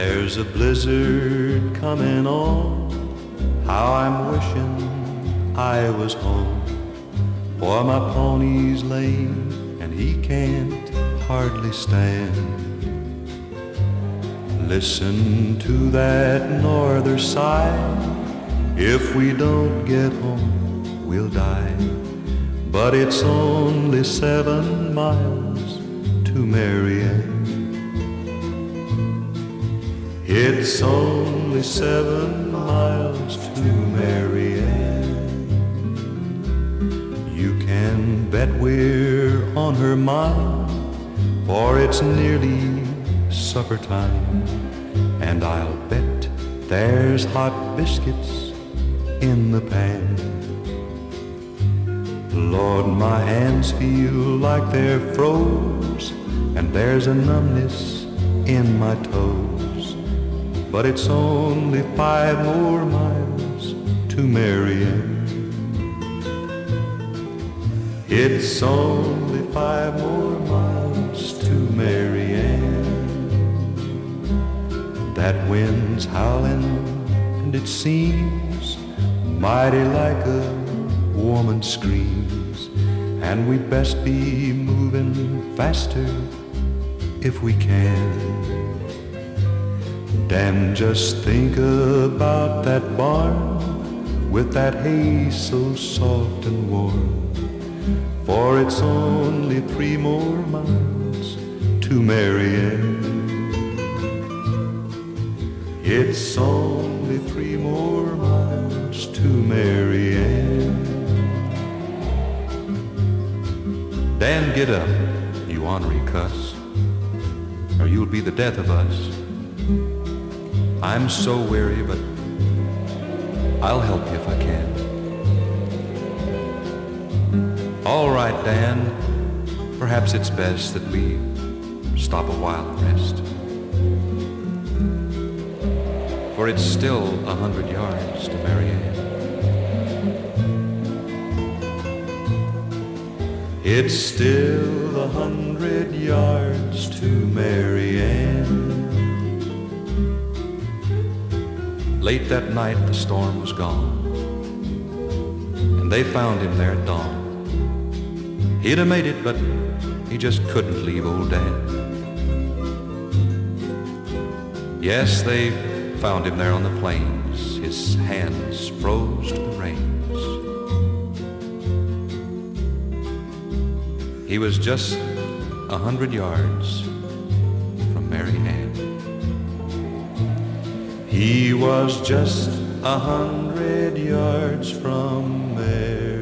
There's a blizzard coming on. How I'm wishing I was home. For my pony's lame and he can't hardly stand. Listen to that norther sigh. If we don't get home, we'll die. But it's only seven miles to Marianne. It's only seven miles to Marianne. You can bet we're on her mind, for it's nearly supper time. And I'll bet there's hot biscuits in the pan. Lord, my hands feel like they're froze, and there's a numbness in my toes. But it's only five more miles to Marianne. It's only five more miles to Marianne. That wind's howling, and it seems mighty like a woman screams. And we'd best be moving faster if we can. Dan, just think about that barn with that hay so soft and warm. For it's only three more miles to Marianne. It's only three more miles to Marianne. Dan, get up, you ornery cuss, or you'll be the death of us. I'm so weary, but I'll help you if I can. All right, Dan, perhaps it's best that we stop a while and rest. For it's still a hundred yards to Marianne. It's still a hundred yards to Marianne. Late that night, the storm was gone, and they found him there at dawn. He'd have made it, but he just couldn't leave old Dan. Yes, they found him there on the plains, his hands froze to the reins. He was just a hundred yards He was just a hundred yards from Mary.